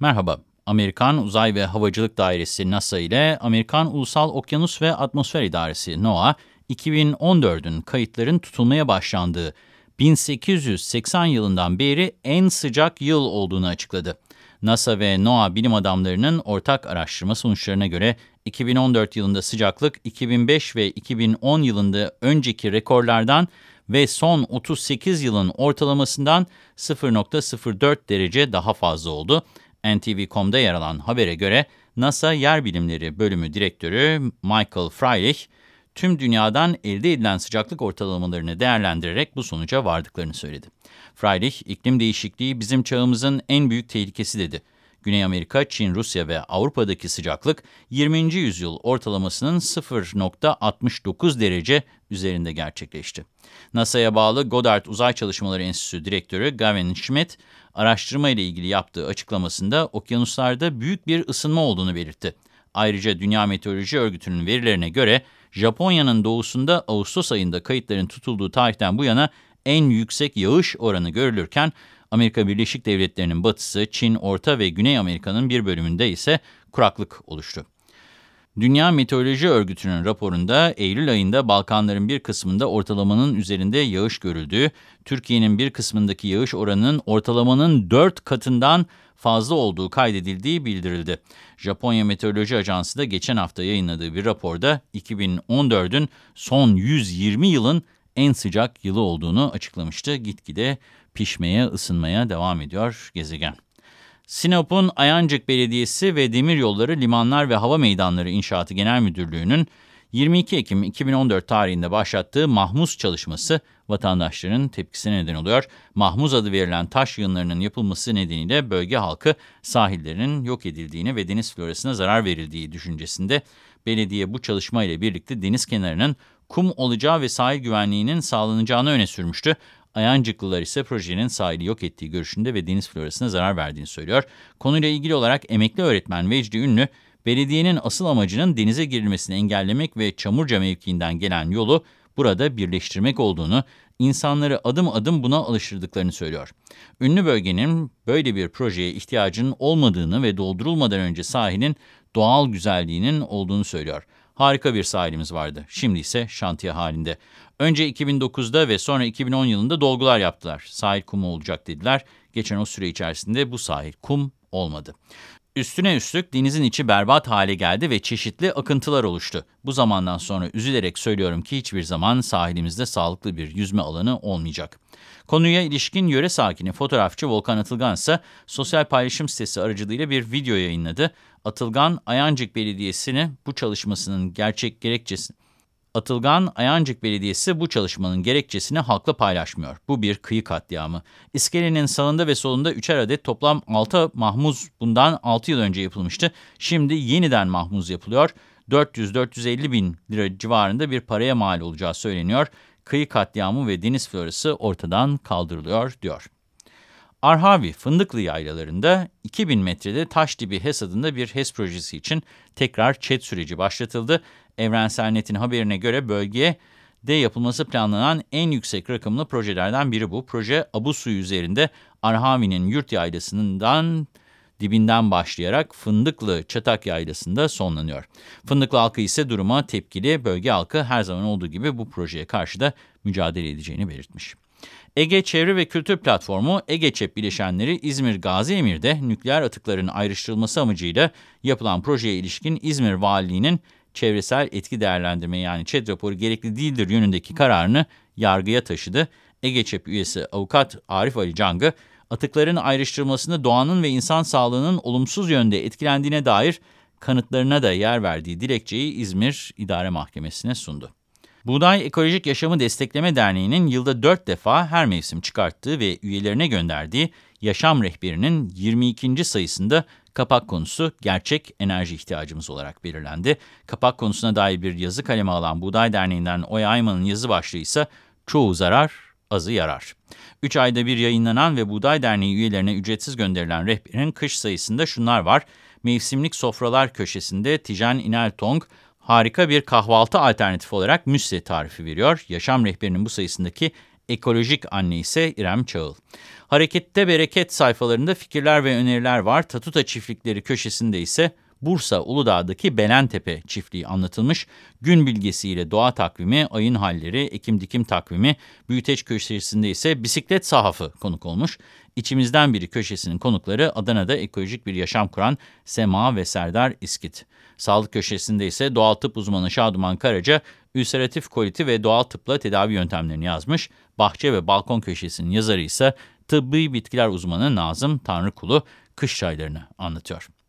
Merhaba, Amerikan Uzay ve Havacılık Dairesi NASA ile Amerikan Ulusal Okyanus ve Atmosfer İdaresi NOAA, 2014'ün kayıtların tutulmaya başlandığı 1880 yılından beri en sıcak yıl olduğunu açıkladı. NASA ve NOAA bilim adamlarının ortak araştırma sonuçlarına göre 2014 yılında sıcaklık 2005 ve 2010 yılında önceki rekorlardan ve son 38 yılın ortalamasından 0.04 derece daha fazla oldu. NTV.com'da yer alan habere göre NASA Yer Bilimleri Bölümü Direktörü Michael Freilich, tüm dünyadan elde edilen sıcaklık ortalamalarını değerlendirerek bu sonuca vardıklarını söyledi. Freilich, iklim değişikliği bizim çağımızın en büyük tehlikesi dedi. Güney Amerika, Çin, Rusya ve Avrupa'daki sıcaklık 20. yüzyıl ortalamasının 0.69 derece üzerinde gerçekleşti. NASA'ya bağlı Goddard Uzay Çalışmaları Enstitüsü Direktörü Gavin Schmidt, araştırma ile ilgili yaptığı açıklamasında okyanuslarda büyük bir ısınma olduğunu belirtti. Ayrıca Dünya Meteoroloji Örgütü'nün verilerine göre Japonya'nın doğusunda Ağustos ayında kayıtların tutulduğu tarihten bu yana en yüksek yağış oranı görülürken Amerika Birleşik Devletleri'nin batısı, Çin, Orta ve Güney Amerika'nın bir bölümünde ise kuraklık oluştu. Dünya Meteoroloji Örgütü'nün raporunda Eylül ayında Balkanların bir kısmında ortalamanın üzerinde yağış görüldüğü, Türkiye'nin bir kısmındaki yağış oranının ortalamanın 4 katından fazla olduğu kaydedildiği bildirildi. Japonya Meteoroloji Ajansı da geçen hafta yayınladığı bir raporda 2014'ün son 120 yılın en sıcak yılı olduğunu açıklamıştı. Gitgide pişmeye, ısınmaya devam ediyor gezegen. Sinop'un Ayancık Belediyesi ve Demiryolları Limanlar ve Hava Meydanları İnşaatı Genel Müdürlüğü'nün 22 Ekim 2014 tarihinde başlattığı Mahmuz çalışması vatandaşların tepkisine neden oluyor. Mahmuz adı verilen taş yığınlarının yapılması nedeniyle bölge halkı sahillerinin yok edildiğini ve deniz florasına zarar verildiği düşüncesinde belediye bu çalışma ile birlikte deniz kenarının kum olacağı ve sahil güvenliğinin sağlanacağını öne sürmüştü. Ayancıklılar ise projenin sahili yok ettiği görüşünde ve deniz florasına zarar verdiğini söylüyor. Konuyla ilgili olarak emekli öğretmen Vecdi Ünlü, belediyenin asıl amacının denize girilmesini engellemek ve Çamurca mevkiinden gelen yolu burada birleştirmek olduğunu, insanları adım adım buna alıştırdıklarını söylüyor. Ünlü bölgenin böyle bir projeye ihtiyacının olmadığını ve doldurulmadan önce sahilin doğal güzelliğinin olduğunu söylüyor. Harika bir sahilimiz vardı. Şimdi ise şantiye halinde. Önce 2009'da ve sonra 2010 yılında dolgular yaptılar. Sahil kumu olacak dediler. Geçen o süre içerisinde bu sahil kum olmadı. Üstüne üstlük denizin içi berbat hale geldi ve çeşitli akıntılar oluştu. Bu zamandan sonra üzülerek söylüyorum ki hiçbir zaman sahilimizde sağlıklı bir yüzme alanı olmayacak. Konuya ilişkin yöre sakini fotoğrafçı Volkan Atılgan ise sosyal paylaşım sitesi aracılığıyla bir video yayınladı. Atılgan, Ayancık Belediyesi'ni bu çalışmasının gerçek gerekçesini Atılgan, Ayancık Belediyesi bu çalışmanın gerekçesini halkla paylaşmıyor. Bu bir kıyı katliamı. İskelenin sağında ve solunda üçer adet toplam 6 mahmuz bundan 6 yıl önce yapılmıştı. Şimdi yeniden mahmuz yapılıyor. 400-450 bin lira civarında bir paraya mal olacağı söyleniyor. Kıyı katliamı ve deniz florası ortadan kaldırılıyor diyor. Arhavi Fındıklı yaylalarında 2000 metrede taş dibi HES adında bir HES projesi için tekrar ÇED süreci başlatıldı. Evrensel Net'in haberine göre bölgeye de yapılması planlanan en yüksek rakımlı projelerden biri bu. Proje Abu Suyu üzerinde Arhavi'nin yurt yaylasından dibinden başlayarak Fındıklı Çatak Yaylası'nda sonlanıyor. Fındıklı halkı ise duruma tepkili, bölge halkı her zaman olduğu gibi bu projeye karşı da mücadele edeceğini belirtmiş. Ege Çevre ve Kültür Platformu, Ege ÇEP bileşenleri İzmir Gazi Emir'de nükleer atıkların ayrıştırılması amacıyla yapılan projeye ilişkin İzmir Valiliği'nin çevresel etki değerlendirme yani ÇED raporu gerekli değildir yönündeki kararını yargıya taşıdı. Ege ÇEP üyesi avukat Arif Ali Cangı, atıkların ayrıştırılmasını doğanın ve insan sağlığının olumsuz yönde etkilendiğine dair kanıtlarına da yer verdiği dilekçeyi İzmir İdare Mahkemesi'ne sundu. Buğday Ekolojik Yaşamı Destekleme Derneği'nin yılda 4 defa her mevsim çıkarttığı ve üyelerine gönderdiği Yaşam Rehberi'nin 22. sayısında kapak konusu gerçek enerji ihtiyacımız olarak belirlendi. Kapak konusuna dair bir yazı kaleme alan Buğday Derneği'nden Oya Ayman'ın yazı başlığı ise çoğu zarar, azı yarar. 3 ayda bir yayınlanan ve Buğday Derneği üyelerine ücretsiz gönderilen rehberin kış sayısında şunlar var. Mevsimlik sofralar köşesinde Tijen İnel Tong, harika bir kahvaltı alternatifi olarak müsli tarifi veriyor. Yaşam rehberinin bu sayısındaki Ekolojik anne ise İrem Çağıl. Harekette Bereket sayfalarında fikirler ve öneriler var. Tatuta çiftlikleri köşesinde ise Bursa Uludağ'daki Belentepe çiftliği anlatılmış. Gün bilgisiyle doğa takvimi, ayın halleri, ekim dikim takvimi, büyüteç köşesinde ise bisiklet sahafı konuk olmuş. İçimizden biri köşesinin konukları Adana'da ekolojik bir yaşam kuran Sema ve Serdar İskit. Sağlık köşesinde ise doğal tıp uzmanı Şaduman Karaca, ülseratif koliti ve doğal tıpla tedavi yöntemlerini yazmış. Bahçe ve balkon köşesinin yazarı ise tıbbi bitkiler uzmanı Nazım Tanrıkulu kış çaylarını anlatıyor.